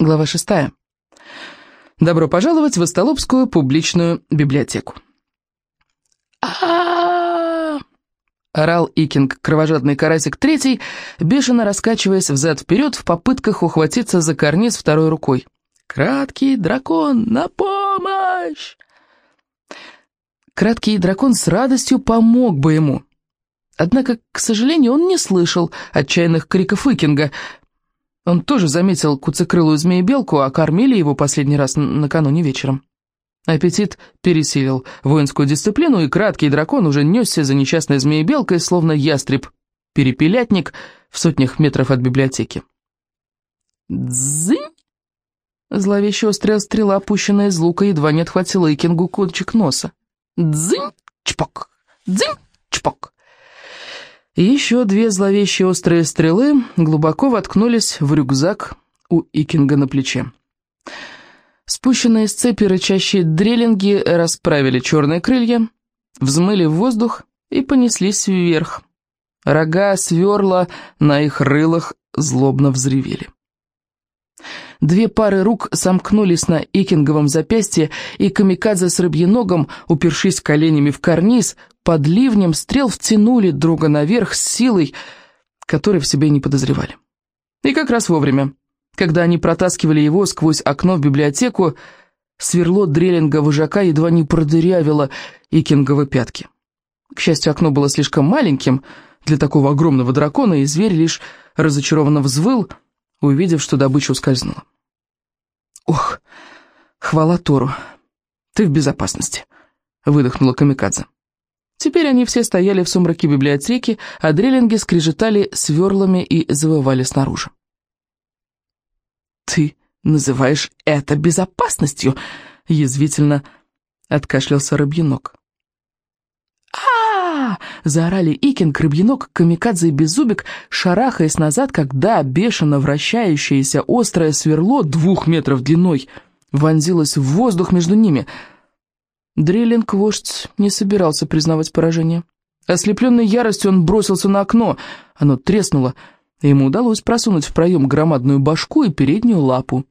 Глава шестая. Добро пожаловать в Остолопскую публичную библиотеку. а орал Икинг, кровожадный карасик третий, бешено раскачиваясь взад-вперед в попытках ухватиться за карниз второй рукой. «Краткий дракон, на помощь!» Краткий дракон с радостью помог бы ему. Однако, к сожалению, он не слышал отчаянных криков Икинга — он тоже заметил куцекрылую змеебелку, а кормили его последний раз накануне вечером. Аппетит пересилил воинскую дисциплину, и краткий дракон уже несся за несчастной змеебелкой, словно ястреб, перепелятник в сотнях метров от библиотеки. «Дзынь!» Зловеще острая стрела, опущенная из лука, едва не отхватила Икингу кончик носа. «Дзынь! Чпок! Дзынь! Чпок!» И еще две зловещие острые стрелы глубоко воткнулись в рюкзак у Икинга на плече. Спущенные с цепи рычащие дрелинги расправили черные крылья, взмыли в воздух и понеслись вверх. Рога сверла на их рылах злобно взревели. Две пары рук сомкнулись на Икинговом запястье, и камикадзе с рыбьеногом, упершись коленями в карниз, под ливнем стрел втянули друга наверх с силой, которой в себе не подозревали. И как раз вовремя, когда они протаскивали его сквозь окно в библиотеку, сверло дрелинга вожака едва не продырявило Икинговы пятки. К счастью, окно было слишком маленьким для такого огромного дракона, и зверь лишь разочарованно взвыл, увидев, что добыча ускользнула. «Ох, хвала Тору, ты в безопасности», — выдохнула Камикадзе. Теперь они все стояли в сумраке библиотеки, а дреллинги скрежетали сверлами и завывали снаружи. «Ты называешь это безопасностью?» — язвительно откашлялся Рыбьенок. Заорали Икинг, Рыбьенок, Камикадзе и Беззубик, шарахаясь назад, когда бешено вращающееся острое сверло двух метров длиной вонзилось в воздух между ними — Дреллинг-вождь не собирался признавать поражение. Ослепленной яростью он бросился на окно. Оно треснуло, ему удалось просунуть в проем громадную башку и переднюю лапу.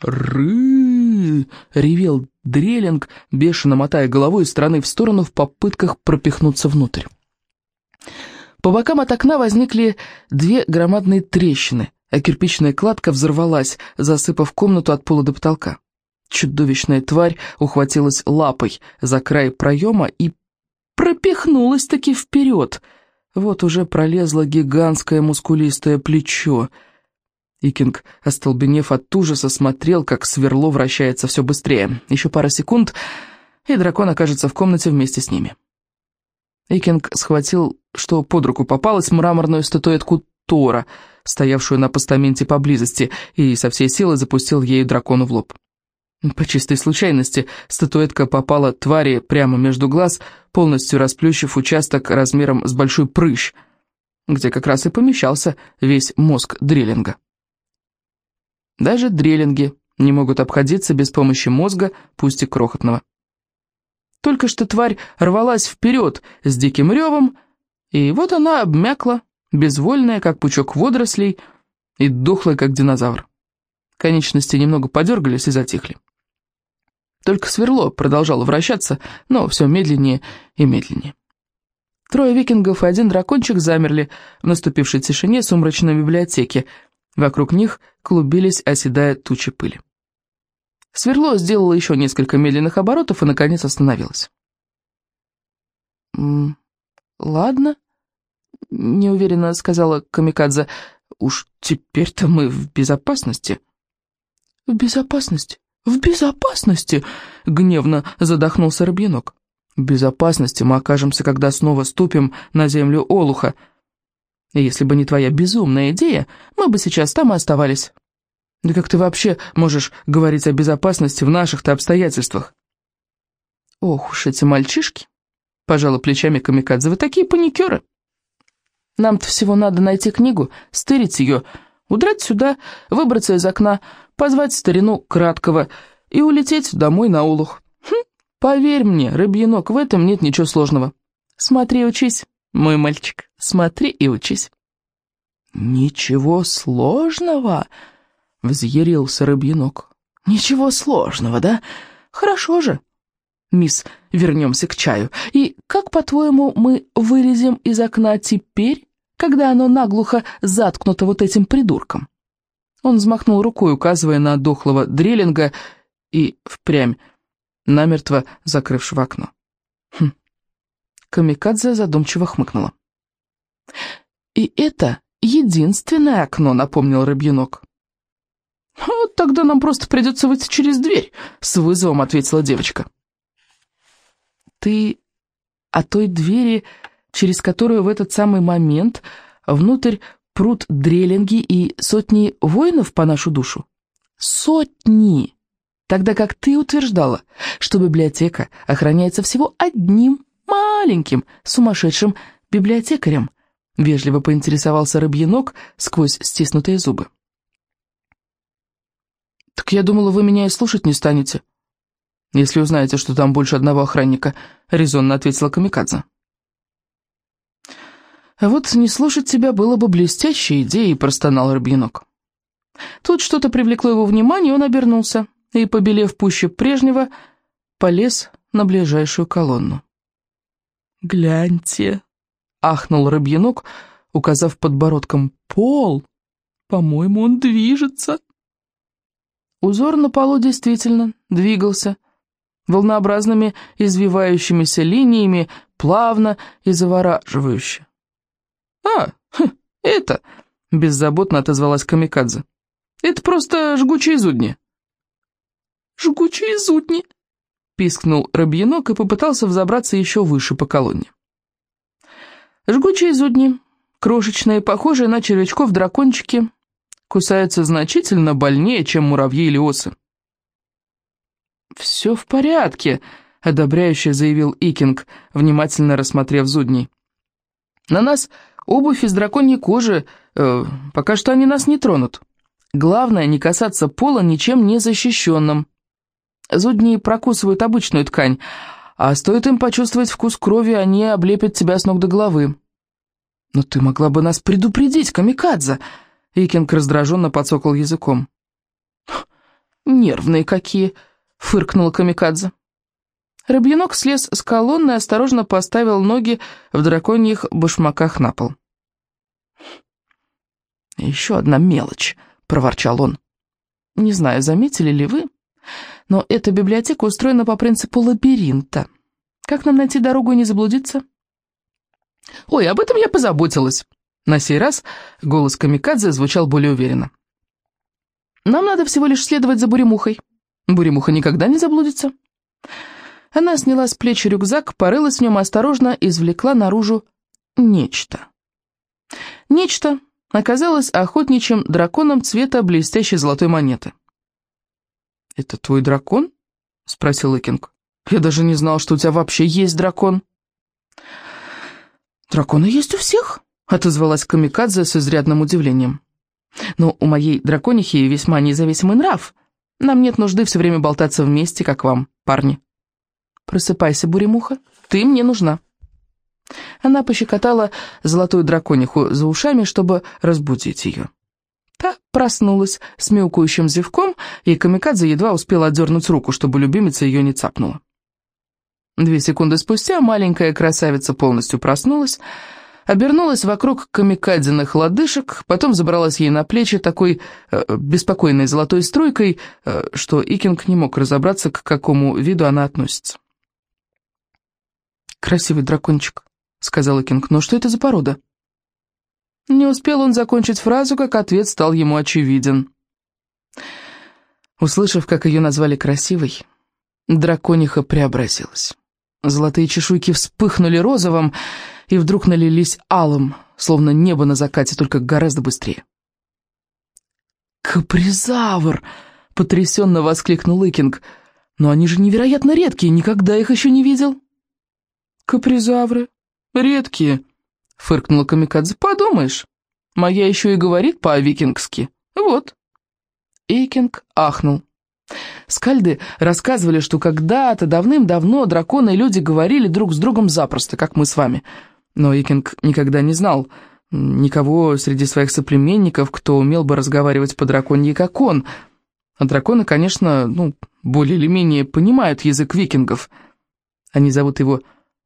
«Ры!» — ревел Дреллинг, бешено мотая головой из стороны в сторону в попытках пропихнуться внутрь. По бокам от окна возникли две громадные трещины, а кирпичная кладка взорвалась, засыпав комнату от пола до потолка. Чудовищная тварь ухватилась лапой за край проема и пропихнулась-таки вперед. Вот уже пролезло гигантское мускулистое плечо. Икинг, остолбенев от ужаса, смотрел, как сверло вращается все быстрее. Еще пара секунд, и дракон окажется в комнате вместе с ними. Икинг схватил, что под руку попалась, мраморную статуэтку Тора, стоявшую на постаменте поблизости, и со всей силы запустил ею дракону в лоб. По чистой случайности статуэтка попала твари прямо между глаз, полностью расплющив участок размером с большой прыщ, где как раз и помещался весь мозг дреллинга. Даже дреллинги не могут обходиться без помощи мозга, пусть и крохотного. Только что тварь рвалась вперед с диким ревом, и вот она обмякла, безвольная, как пучок водорослей, и дохлая, как динозавр. Конечности немного подергались и затихли. Только сверло продолжало вращаться, но все медленнее и медленнее. Трое викингов и один дракончик замерли в наступившей тишине сумрачной библиотеки. Вокруг них клубились, оседая тучи пыли. Сверло сделало еще несколько медленных оборотов и, наконец, остановилось. «М -м, «Ладно», — неуверенно сказала Камикадзе. «Уж теперь-то мы в безопасности». «В безопасности? «В безопасности!» — гневно задохнулся Рыбьянок. «В безопасности мы окажемся, когда снова ступим на землю Олуха. Если бы не твоя безумная идея, мы бы сейчас там и оставались. Да как ты вообще можешь говорить о безопасности в наших-то обстоятельствах?» «Ох уж эти мальчишки!» — пожала плечами Камикадзе. «Вы такие паникеры! Нам-то всего надо найти книгу, стырить ее, удрать сюда, выбраться из окна, позвать старину краткого и улететь домой на улух. Хм, поверь мне, рыбьенок, в этом нет ничего сложного. Смотри и учись, мой мальчик, смотри и учись. Ничего сложного? — взъярился рыбьенок. «Ничего сложного, да? Хорошо же. Мисс, вернемся к чаю. И как, по-твоему, мы вылезем из окна теперь, когда оно наглухо заткнуто вот этим придурком?» Он взмахнул рукой, указывая на дохлого дрелинга и впрямь, намертво закрывшего окно. Хм. Камикадзе задумчиво хмыкнула. «И это единственное окно», — напомнил рыбьенок. «Вот тогда нам просто придется выйти через дверь», — с вызовом ответила девочка. «Ты о той двери, через которую в этот самый момент внутрь прут дрелинги и сотни воинов по нашу душу?» «Сотни!» Тогда как ты утверждала, что библиотека охраняется всего одним маленьким сумасшедшим библиотекарем, вежливо поинтересовался рыбьенок сквозь стиснутые зубы. «Так я думала, вы меня и слушать не станете. Если узнаете, что там больше одного охранника», — резонно ответила Камикадзе. «А вот не слушать тебя было бы блестящей идеей», — простонал Рыбьенок. Тут что-то привлекло его внимание, он обернулся и, побелев пуще прежнего, полез на ближайшую колонну. «Гляньте!» — ахнул Рыбьенок, указав подбородком пол. «По-моему, он движется!» Узор на полу действительно двигался, волнообразными извивающимися линиями, плавно и завораживающе. «А, хм, это...» — беззаботно отозвалась Камикадзе. «Это просто жгучие зудни». «Жгучие зудни!» — пискнул Рабьянок и попытался взобраться еще выше по колонне. Жгучие зудни, крошечные, похожие на червячков-дракончики, кусаются значительно больнее, чем муравьи или осы. «Все в порядке», — одобряюще заявил Икинг, внимательно рассмотрев зудней. «На нас обувь из драконьей кожи, э, пока что они нас не тронут. Главное, не касаться пола ничем не защищенным. Зудни прокусывают обычную ткань, а стоит им почувствовать вкус крови, они облепят тебя с ног до головы. «Но ты могла бы нас предупредить, Камикадзе!» Икинг раздраженно подсокал языком. «Нервные какие!» — фыркнула Камикадзе. Рыбьенок слез с колонны и осторожно поставил ноги в драконьих башмаках на пол. «Еще одна мелочь», — проворчал он. «Не знаю, заметили ли вы, но эта библиотека устроена по принципу лабиринта. Как нам найти дорогу и не заблудиться?» «Ой, об этом я позаботилась!» На сей раз голос Камикадзе звучал более уверенно. «Нам надо всего лишь следовать за Буремухой. Буремуха никогда не заблудится». Она сняла с плеч рюкзак, порылась в нем и осторожно извлекла наружу нечто. Нечто оказалось охотничьим драконом цвета блестящей золотой монеты. «Это твой дракон?» — спросил Икинг. «Я даже не знал, что у тебя вообще есть дракон». «Драконы есть у всех», — отозвалась Камикадзе с изрядным удивлением. «Но у моей драконихи весьма независимый нрав. Нам нет нужды все время болтаться вместе, как вам, парни». «Просыпайся, буремуха, ты мне нужна». Она пощекотала золотую дракониху за ушами, чтобы разбудить ее. Та проснулась с мяукающим зевком, и Камикадзе едва успела отдернуть руку, чтобы любимица ее не цапнула. Две секунды спустя маленькая красавица полностью проснулась, обернулась вокруг камикадзиных лодыжек, потом забралась ей на плечи такой э, беспокойной золотой струйкой, э, что Икинг не мог разобраться, к какому виду она относится. «Красивый дракончик», — сказал Икинг, — «но что это за порода?» Не успел он закончить фразу, как ответ стал ему очевиден. Услышав, как ее назвали красивой, дракониха преобразилась. Золотые чешуйки вспыхнули розовым и вдруг налились алым, словно небо на закате, только гораздо быстрее. «Капризавр!» — потрясенно воскликнул Икинг. «Но они же невероятно редкие, никогда их еще не видел». «Капризавры? Редкие?» — фыркнула Камикадзе. «Подумаешь, моя еще и говорит по-викингски. Вот». Икинг ахнул. Скальды рассказывали, что когда-то давным-давно драконы и люди говорили друг с другом запросто, как мы с вами. Но Икинг никогда не знал, никого среди своих соплеменников, кто умел бы разговаривать по драконьи, как он. А драконы, конечно, ну, более или менее понимают язык викингов. Они зовут его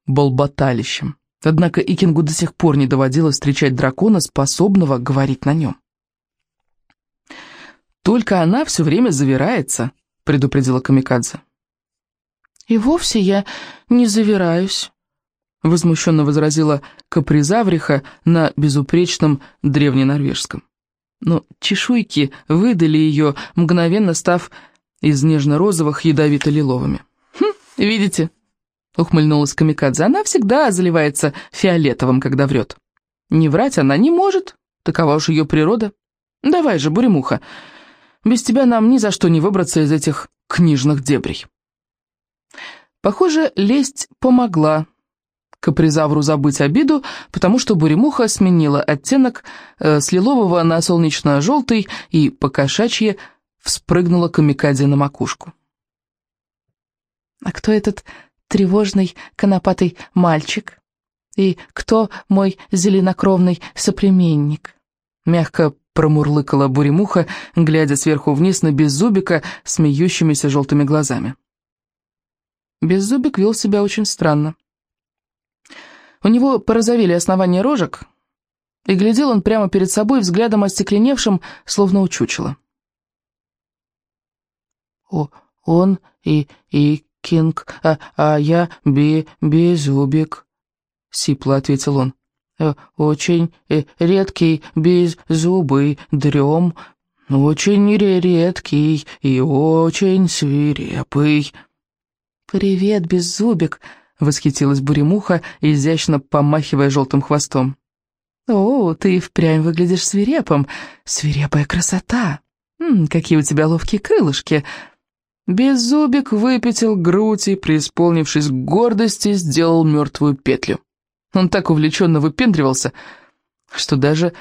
Болботалищем. Однако Икингу до сих пор не доводилось встречать дракона, способного говорить на нем. «Только она все время завирается», — предупредила Камикадзе. «И вовсе я не завираюсь», — возмущенно возразила Капризавриха на безупречном древненорвежском. Но чешуйки выдали ее, мгновенно став из нежно-розовых ядовито-лиловыми. «Хм, видите?» — ухмыльнулась Камикадзе. «Она всегда заливается фиолетовым, когда врет. Не врать она не может, такова уж ее природа. Давай же, буремуха, без тебя нам ни за что не выбраться из этих книжных дебрей». Похоже, лесть помогла капризавру забыть обиду, потому что буремуха сменила оттенок э, с лилового на солнечно-желтый и покошачье вспрыгнула камикадзе на макушку. «А кто этот тревожный конопатый мальчик? И кто мой зеленокровный соплеменник?» Мягко промурлыкала буремуха, глядя сверху вниз на Беззубика смеющимися желтыми глазами. Беззубик вел себя очень странно. У него порозовели основания рожек, и глядел он прямо перед собой взглядом остекленевшим, словно у чучела. «О, он и, и Кинг, а, а я би, Беззубик», — сипло ответил он. «Э, «Очень э, редкий беззубый дрем, очень редкий и очень свирепый». «Привет, Беззубик!» — восхитилась Буремуха, изящно помахивая желтым хвостом. «О, ты впрямь выглядишь свирепым. Свирепая красота! М -м, какие у тебя ловкие крылышки!» Беззубик выпятил грудь и, преисполнившись гордости, сделал мертвую петлю. Он так увлеченно выпендривался, что даже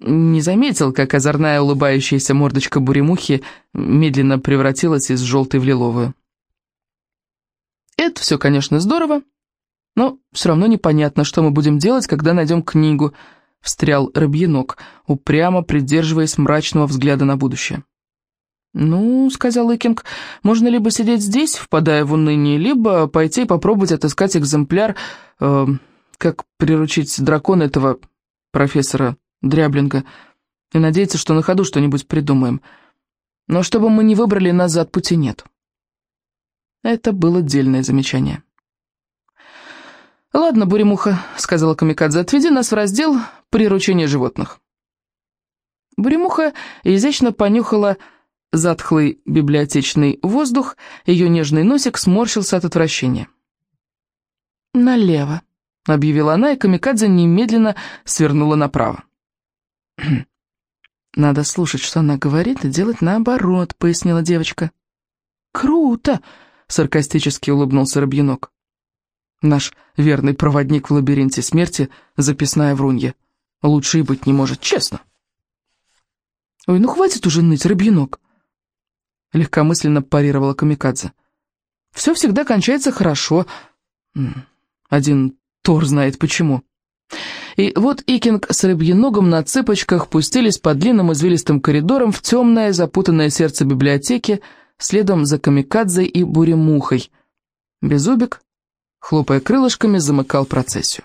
не заметил, как озорная улыбающаяся мордочка буремухи медленно превратилась из желтой в лиловую. Это все, конечно, здорово, но все равно непонятно, что мы будем делать, когда найдем книгу, встрял Рыбьенок, упрямо придерживаясь мрачного взгляда на будущее. «Ну, — сказал Икинг, — можно либо сидеть здесь, впадая в уныние, либо пойти и попробовать отыскать экземпляр, э, как приручить дракона этого профессора Дряблинга, и надеяться, что на ходу что-нибудь придумаем. Но чтобы мы не выбрали, назад пути нет». Это было дельное замечание. «Ладно, Буремуха», — сказала Камикадзе, — «отведи нас в раздел «Приручение животных». Буремуха изящно понюхала затхлый библиотечный воздух, ее нежный носик сморщился от отвращения. «Налево», — объявила она, и Камикадзе немедленно свернула направо. «Надо слушать, что она говорит, и делать наоборот», — пояснила девочка. «Круто!» саркастически улыбнулся Рыбьянок. Наш верный проводник в лабиринте смерти, записная врунья. Лучше и быть не может, честно. Ой, ну хватит уже ныть, Рыбьянок. Легкомысленно парировала Камикадзе. Все всегда кончается хорошо. Один Тор знает почему. И вот Икинг с Рыбьеногом на цыпочках пустились по длинным извилистым коридорам в темное запутанное сердце библиотеки, следом за Камикадзе и Буремухой. Безубик, хлопая крылышками, замыкал процессию.